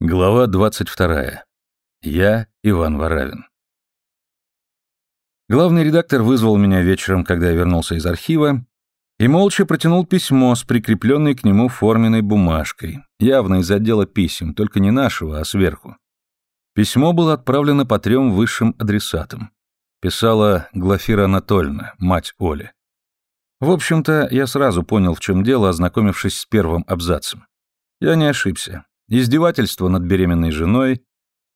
Глава 22. Я Иван Варавин. Главный редактор вызвал меня вечером, когда я вернулся из архива, и молча протянул письмо с прикрепленной к нему форменной бумажкой, явно из отдела писем, только не нашего, а сверху. Письмо было отправлено по трем высшим адресатам. Писала Глафира Анатольевна, мать Оли. В общем-то, я сразу понял, в чем дело, ознакомившись с первым абзацем. Я не ошибся. Издевательство над беременной женой,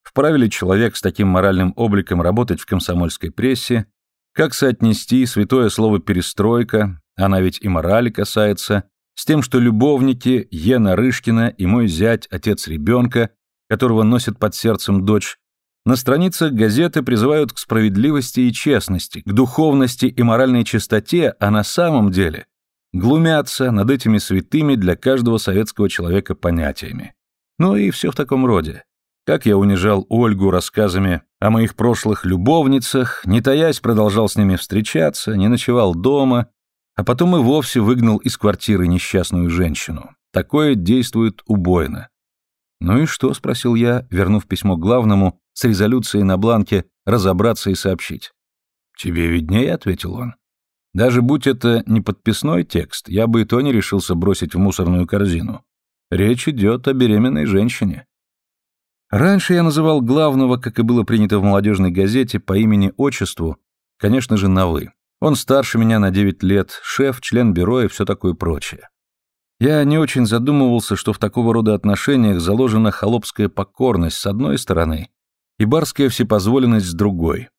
вправе ли человек с таким моральным обликом работать в комсомольской прессе, как соотнести святое слово «перестройка», она ведь и морали касается, с тем, что любовники Ена Рышкина и мой зять, отец ребенка, которого носит под сердцем дочь, на страницах газеты призывают к справедливости и честности, к духовности и моральной чистоте, а на самом деле глумятся над этими святыми для каждого советского человека понятиями. Ну и все в таком роде. Как я унижал Ольгу рассказами о моих прошлых любовницах, не таясь продолжал с ними встречаться, не ночевал дома, а потом и вовсе выгнал из квартиры несчастную женщину. Такое действует убойно. «Ну и что?» — спросил я, вернув письмо главному, с резолюцией на бланке разобраться и сообщить. «Тебе виднее», — ответил он. «Даже будь это не подписной текст, я бы и то не решился бросить в мусорную корзину. Речь идет о беременной женщине. Раньше я называл главного, как и было принято в молодежной газете, по имени-отчеству, конечно же, на «вы». Он старше меня на 9 лет, шеф, член бюро и все такое прочее. Я не очень задумывался, что в такого рода отношениях заложена холопская покорность с одной стороны и барская всепозволенность с другой.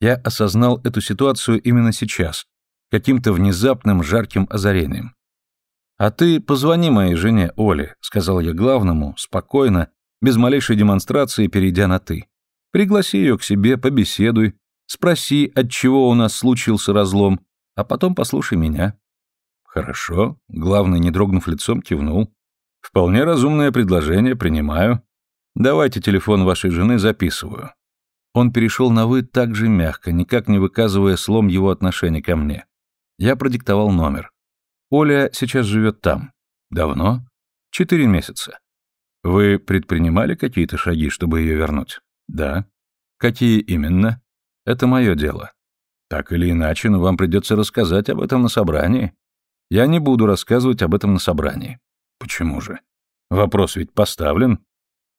Я осознал эту ситуацию именно сейчас, каким-то внезапным жарким озарением. «А ты позвони моей жене Оле», — сказал я главному, спокойно, без малейшей демонстрации, перейдя на «ты». «Пригласи ее к себе, побеседуй, спроси, от чего у нас случился разлом, а потом послушай меня». «Хорошо», — главный, не дрогнув лицом, кивнул. «Вполне разумное предложение, принимаю. Давайте телефон вашей жены, записываю». Он перешел на «вы» так же мягко, никак не выказывая слом его отношения ко мне. Я продиктовал номер. Оля сейчас живет там. Давно? Четыре месяца. Вы предпринимали какие-то шаги, чтобы ее вернуть? Да. Какие именно? Это мое дело. Так или иначе, но вам придется рассказать об этом на собрании. Я не буду рассказывать об этом на собрании. Почему же? Вопрос ведь поставлен.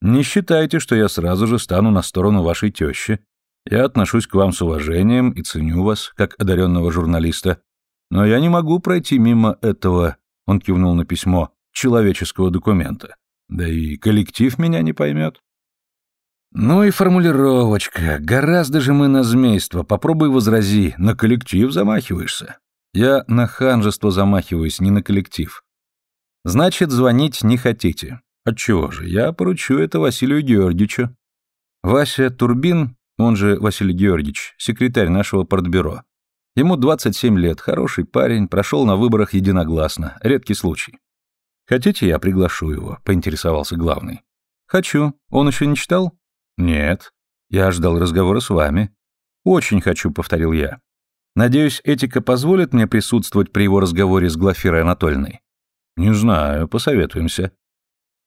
Не считайте, что я сразу же стану на сторону вашей тещи. Я отношусь к вам с уважением и ценю вас, как одаренного журналиста. Но я не могу пройти мимо этого, он кивнул на письмо, человеческого документа. Да и коллектив меня не поймет. Ну и формулировочка. Гораздо же мы на змейство. Попробуй возрази. На коллектив замахиваешься. Я на ханжество замахиваюсь, не на коллектив. Значит, звонить не хотите. Отчего же? Я поручу это Василию Георгиевичу. Вася Турбин, он же Василий Георгиевич, секретарь нашего портбюро, Ему 27 лет, хороший парень, прошел на выборах единогласно, редкий случай. «Хотите, я приглашу его?» — поинтересовался главный. «Хочу. Он еще не читал?» «Нет. Я ждал разговора с вами». «Очень хочу», — повторил я. «Надеюсь, этика позволит мне присутствовать при его разговоре с Глафирой Анатольевной?» «Не знаю, посоветуемся».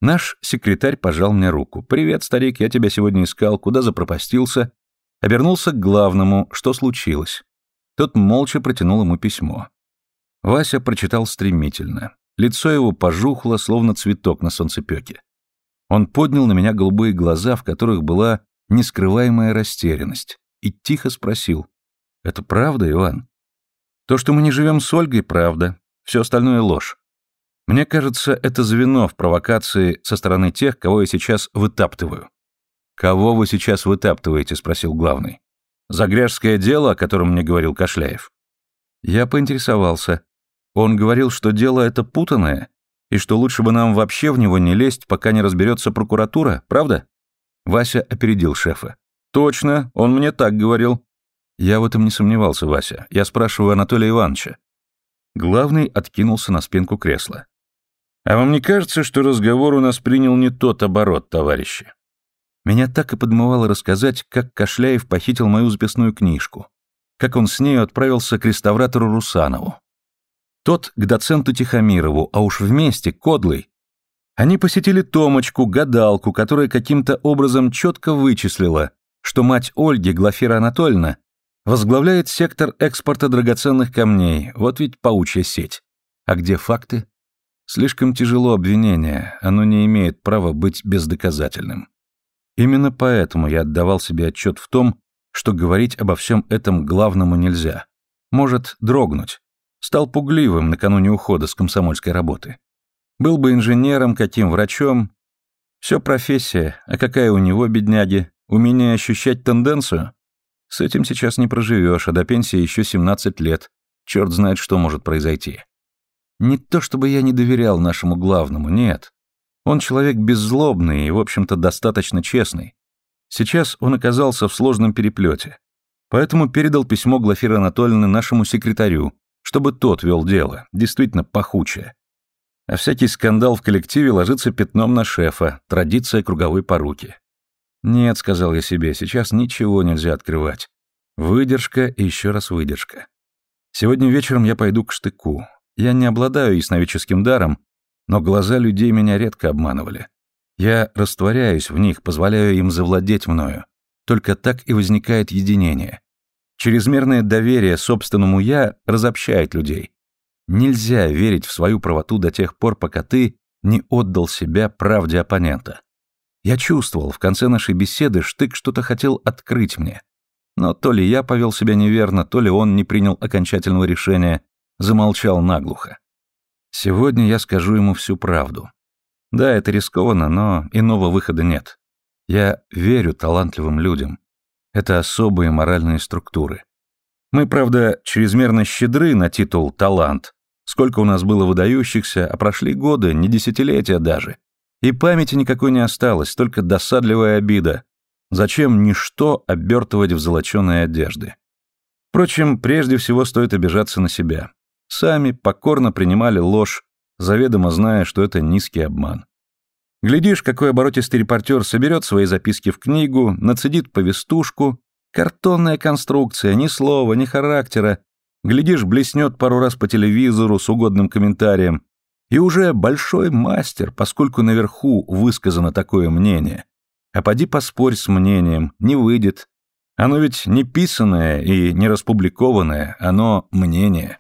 Наш секретарь пожал мне руку. «Привет, старик, я тебя сегодня искал, куда запропастился?» Обернулся к главному, что случилось. Тот молча протянул ему письмо. Вася прочитал стремительно. Лицо его пожухло, словно цветок на солнцепёке. Он поднял на меня голубые глаза, в которых была нескрываемая растерянность, и тихо спросил. «Это правда, Иван?» «То, что мы не живем с Ольгой, правда. Все остальное ложь. Мне кажется, это звено в провокации со стороны тех, кого я сейчас вытаптываю». «Кого вы сейчас вытаптываете?» — спросил главный. Загряжское дело, о котором мне говорил Кошляев. Я поинтересовался. Он говорил, что дело это путанное, и что лучше бы нам вообще в него не лезть, пока не разберется прокуратура, правда? Вася опередил шефа. Точно, он мне так говорил. Я в этом не сомневался, Вася. Я спрашиваю Анатолия Ивановича. Главный откинулся на спинку кресла. А вам не кажется, что разговор у нас принял не тот оборот, товарищи? Меня так и подмывало рассказать, как Кошляев похитил мою записную книжку, как он с нею отправился к реставратору Русанову. Тот к доценту Тихомирову, а уж вместе, Кодлый. Они посетили Томочку, гадалку, которая каким-то образом четко вычислила, что мать Ольги, Глафира Анатольевна, возглавляет сектор экспорта драгоценных камней, вот ведь паучья сеть. А где факты? Слишком тяжело обвинение, оно не имеет права быть бездоказательным. Именно поэтому я отдавал себе отчет в том, что говорить обо всем этом главному нельзя. Может дрогнуть. Стал пугливым накануне ухода с комсомольской работы. Был бы инженером, каким врачом. Все профессия, а какая у него, бедняги, умение ощущать тенденцию? С этим сейчас не проживешь, а до пенсии еще 17 лет. Черт знает, что может произойти. Не то чтобы я не доверял нашему главному, нет. Он человек беззлобный и, в общем-то, достаточно честный. Сейчас он оказался в сложном переплете. Поэтому передал письмо Глафиры Анатольевны нашему секретарю, чтобы тот вел дело, действительно пахучее. А всякий скандал в коллективе ложится пятном на шефа, традиция круговой поруки. «Нет», — сказал я себе, — «сейчас ничего нельзя открывать. Выдержка и еще раз выдержка. Сегодня вечером я пойду к штыку. Я не обладаю ясновидческим даром, но глаза людей меня редко обманывали. Я растворяюсь в них, позволяю им завладеть мною. Только так и возникает единение. Чрезмерное доверие собственному «я» разобщает людей. Нельзя верить в свою правоту до тех пор, пока ты не отдал себя правде оппонента. Я чувствовал, в конце нашей беседы Штык что-то хотел открыть мне. Но то ли я повел себя неверно, то ли он не принял окончательного решения, замолчал наглухо. Сегодня я скажу ему всю правду. Да, это рискованно, но иного выхода нет. Я верю талантливым людям. Это особые моральные структуры. Мы, правда, чрезмерно щедры на титул «талант». Сколько у нас было выдающихся, а прошли годы, не десятилетия даже. И памяти никакой не осталось, только досадливая обида. Зачем ничто обертывать в золоченые одежды? Впрочем, прежде всего стоит обижаться на себя. Сами покорно принимали ложь, заведомо зная, что это низкий обман. Глядишь, какой оборотистый репортер соберет свои записки в книгу, нацедит повестушку, картонная конструкция, ни слова, ни характера. Глядишь, блеснет пару раз по телевизору с угодным комментарием. И уже большой мастер, поскольку наверху высказано такое мнение. А поди поспорь с мнением, не выйдет. Оно ведь не писанное и не распубликованное, оно мнение.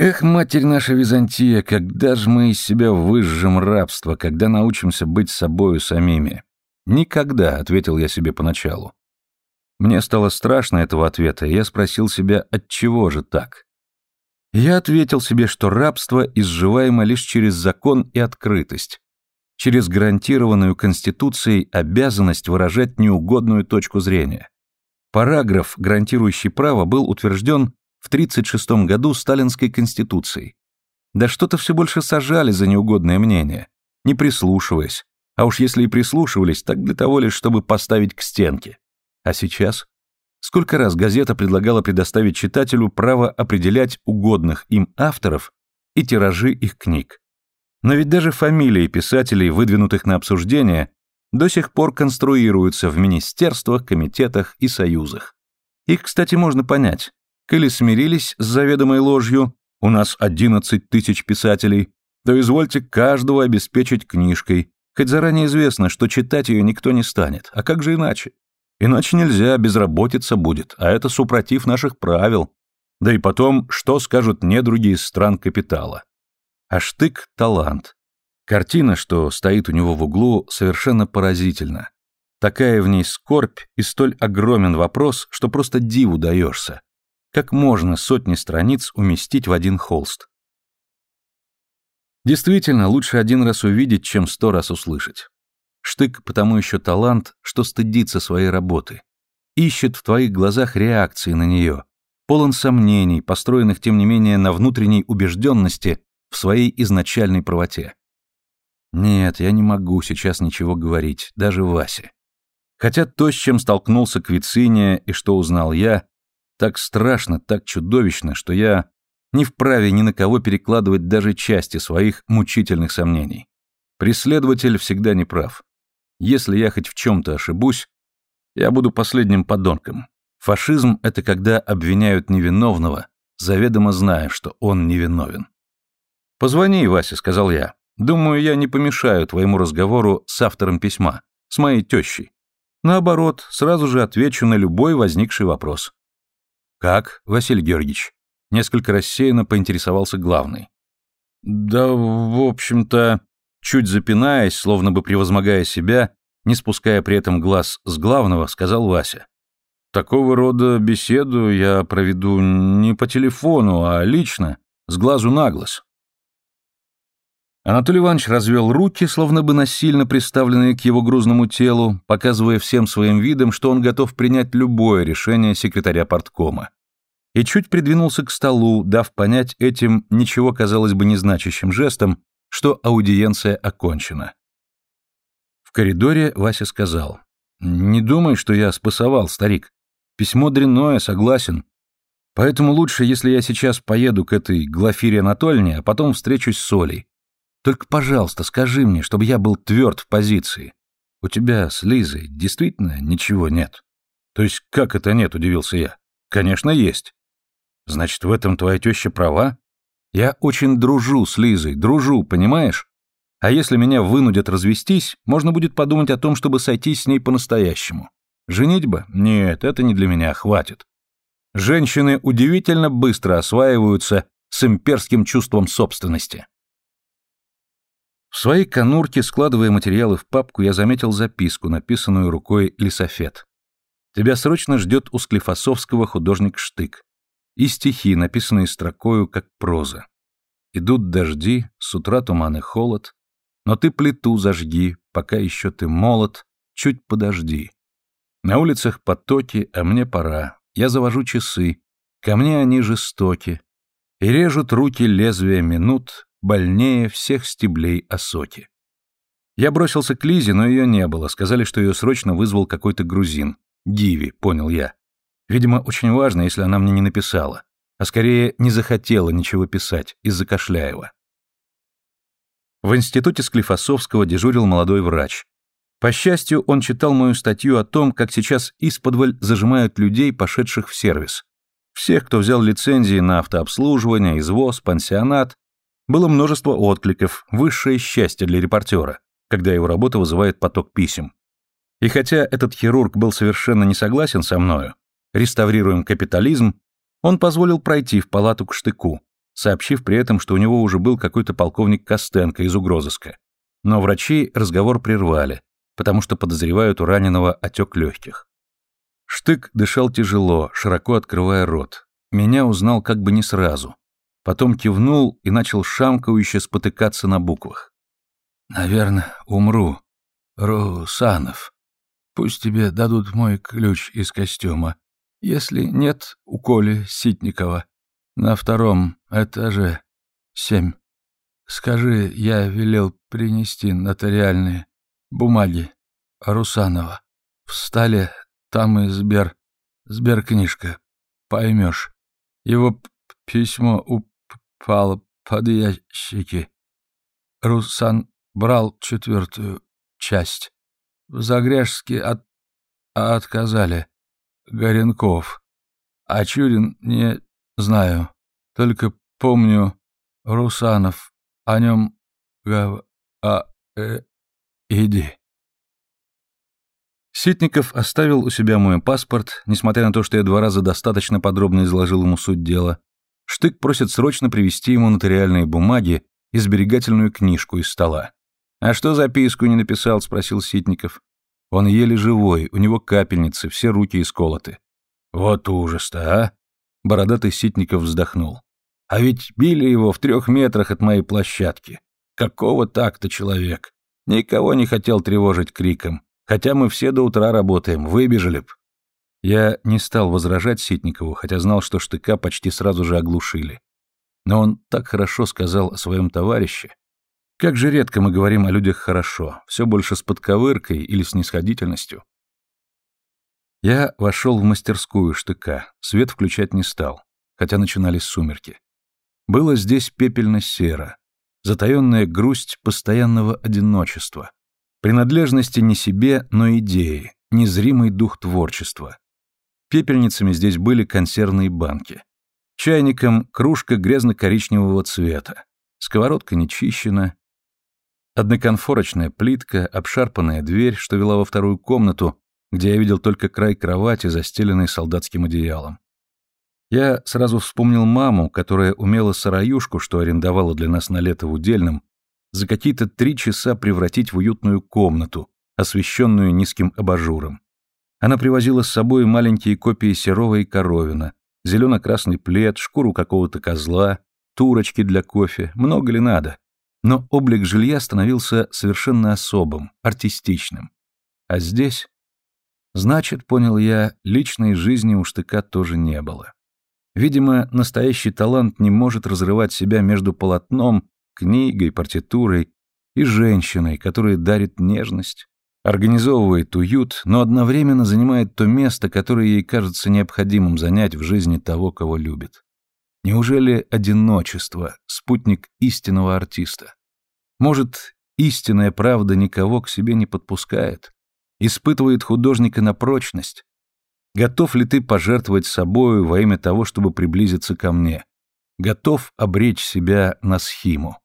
Эх, матерь наша Византия, когда же мы из себя выжжем рабство, когда научимся быть собою самими? Никогда, ответил я себе поначалу. Мне стало страшно этого ответа, и я спросил себя, от чего же так? Я ответил себе, что рабство изживаемо лишь через закон и открытость, через гарантированную Конституцией обязанность выражать неугодную точку зрения. Параграф, гарантирующий право, был утвержден в 1936 году Сталинской Конституцией. Да что-то все больше сажали за неугодное мнение, не прислушиваясь. А уж если и прислушивались, так для того лишь, чтобы поставить к стенке. А сейчас? Сколько раз газета предлагала предоставить читателю право определять угодных им авторов и тиражи их книг. Но ведь даже фамилии писателей, выдвинутых на обсуждение, до сих пор конструируются в министерствах, комитетах и союзах. Их, кстати, можно понять. Коли смирились с заведомой ложью, у нас 11 тысяч писателей, то извольте каждого обеспечить книжкой, хоть заранее известно, что читать ее никто не станет. А как же иначе? Иначе нельзя, безработица будет, а это супротив наших правил. Да и потом, что скажут недруги из стран капитала? А штык — талант. Картина, что стоит у него в углу, совершенно поразительна. Такая в ней скорбь и столь огромен вопрос, что просто диву даешься. Как можно сотни страниц уместить в один холст? Действительно, лучше один раз увидеть, чем сто раз услышать. Штык потому еще талант, что стыдится своей работы. Ищет в твоих глазах реакции на нее. Полон сомнений, построенных, тем не менее, на внутренней убежденности в своей изначальной правоте. Нет, я не могу сейчас ничего говорить, даже Васе. Хотя то, с чем столкнулся Квициния и что узнал я, так страшно, так чудовищно, что я не вправе ни на кого перекладывать даже части своих мучительных сомнений. Преследователь всегда не прав. Если я хоть в чем-то ошибусь, я буду последним подонком. Фашизм — это когда обвиняют невиновного, заведомо зная, что он невиновен. «Позвони, Вася», — сказал я. Думаю, я не помешаю твоему разговору с автором письма, с моей тещей. Наоборот, сразу же отвечу на любой возникший вопрос. Как, Василий Георгиевич? Несколько рассеянно поинтересовался главный. Да, в общем-то, чуть запинаясь, словно бы превозмогая себя, не спуская при этом глаз с главного, сказал Вася. Такого рода беседу я проведу не по телефону, а лично, с глазу на глаз. Анатолий Иванович развел руки, словно бы насильно приставленные к его грузному телу, показывая всем своим видом, что он готов принять любое решение секретаря порткома. И чуть придвинулся к столу, дав понять этим ничего, казалось бы, незначащим жестом, что аудиенция окончена. В коридоре Вася сказал, «Не думай, что я спасовал, старик. Письмо дрянное, согласен. Поэтому лучше, если я сейчас поеду к этой Глафире Анатольевне, а потом встречусь с Олей. Только, пожалуйста, скажи мне, чтобы я был тверд в позиции. У тебя с Лизой действительно ничего нет? То есть как это нет, удивился я. Конечно, есть. Значит, в этом твоя теща права? Я очень дружу с Лизой, дружу, понимаешь? А если меня вынудят развестись, можно будет подумать о том, чтобы сойтись с ней по-настоящему. Женитьба? Нет, это не для меня, хватит. Женщины удивительно быстро осваиваются с имперским чувством собственности. В своей конурке, складывая материалы в папку, я заметил записку, написанную рукой Лисофет. Тебя срочно ждет у Склифосовского художник Штык. И стихи, написанные строкою, как проза. Идут дожди, с утра туман и холод, но ты плиту зажги, пока еще ты молод, чуть подожди. На улицах потоки, а мне пора. Я завожу часы, ко мне они жестоки. И режут руки лезвия минут, больнее всех стеблей осоки. Я бросился к Лизе, но ее не было. Сказали, что ее срочно вызвал какой-то грузин. Гиви, понял я. Видимо, очень важно, если она мне не написала. А скорее, не захотела ничего писать из-за Кошляева. В институте Склифосовского дежурил молодой врач. По счастью, он читал мою статью о том, как сейчас исподволь зажимают людей, пошедших в сервис. Всех, кто взял лицензии на автообслуживание, извоз, пансионат, было множество откликов, высшее счастье для репортера, когда его работа вызывает поток писем. И хотя этот хирург был совершенно не согласен со мною, реставрируем капитализм, он позволил пройти в палату к штыку, сообщив при этом, что у него уже был какой-то полковник Костенко из угрозыска. Но врачи разговор прервали, потому что подозревают у раненого отек легких. Штык дышал тяжело, широко открывая рот. Меня узнал как бы не сразу, Потом кивнул и начал шамкающе спотыкаться на буквах. «Наверное, умру. Русанов. Пусть тебе дадут мой ключ из костюма. Если нет, у Коли Ситникова. На втором этаже. Семь. Скажи, я велел принести нотариальные бумаги Русанова. В столе там и Сбер... Сберкнижка. Поймешь. Его письмо у пала под ящики. Русан брал четвертую часть. В Загряжске от... отказали. Горенков. А Чурин не знаю. Только помню Русанов. О нем гав... а... э... иди. Ситников оставил у себя мой паспорт, несмотря на то, что я два раза достаточно подробно изложил ему суть дела, Штык просит срочно привезти ему нотариальные бумаги и сберегательную книжку из стола. «А что записку не написал?» — спросил Ситников. «Он еле живой, у него капельницы, все руки исколоты». «Вот ужас-то, а!» Бородатый Ситников вздохнул. «А ведь били его в трех метрах от моей площадки. Какого так-то человек? Никого не хотел тревожить криком. Хотя мы все до утра работаем, выбежали б. Я не стал возражать Ситникову, хотя знал, что штыка почти сразу же оглушили. Но он так хорошо сказал о своем товарище. Как же редко мы говорим о людях хорошо, все больше с подковыркой или снисходительностью. Я вошел в мастерскую штыка, свет включать не стал, хотя начинались сумерки. Было здесь пепельно-серо, затаенная грусть постоянного одиночества, принадлежности не себе, но идеи, незримый дух творчества. Пепельницами здесь были консервные банки. Чайником кружка грязно-коричневого цвета. Сковородка не чищена. Одноконфорочная плитка, обшарпанная дверь, что вела во вторую комнату, где я видел только край кровати, застеленной солдатским одеялом. Я сразу вспомнил маму, которая умела сараюшку, что арендовала для нас на лето в Удельном, за какие-то три часа превратить в уютную комнату, освещенную низким абажуром. Она привозила с собой маленькие копии Серова и Коровина, зелено-красный плед, шкуру какого-то козла, турочки для кофе, много ли надо. Но облик жилья становился совершенно особым, артистичным. А здесь... Значит, понял я, личной жизни у штыка тоже не было. Видимо, настоящий талант не может разрывать себя между полотном, книгой, партитурой и женщиной, которая дарит нежность, организовывает уют, но одновременно занимает то место, которое ей кажется необходимым занять в жизни того, кого любит. Неужели одиночество — спутник истинного артиста? Может, истинная правда никого к себе не подпускает? Испытывает художника на прочность? Готов ли ты пожертвовать собою во имя того, чтобы приблизиться ко мне? Готов обречь себя на схиму?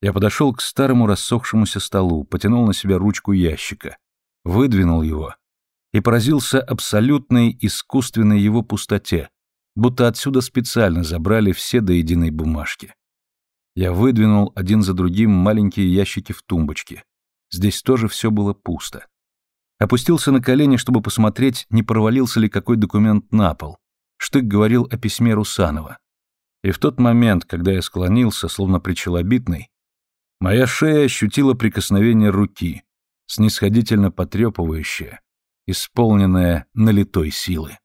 Я подошел к старому рассохшемуся столу, потянул на себя ручку ящика, выдвинул его и поразился абсолютной искусственной его пустоте, будто отсюда специально забрали все до единой бумажки. Я выдвинул один за другим маленькие ящики в тумбочке. Здесь тоже все было пусто. Опустился на колени, чтобы посмотреть, не провалился ли какой документ на пол. Штык говорил о письме Русанова. И в тот момент, когда я склонился, словно причелобитный, моя шея ощутила прикосновение руки, снисходительно потрепывающее, исполненное налитой силы.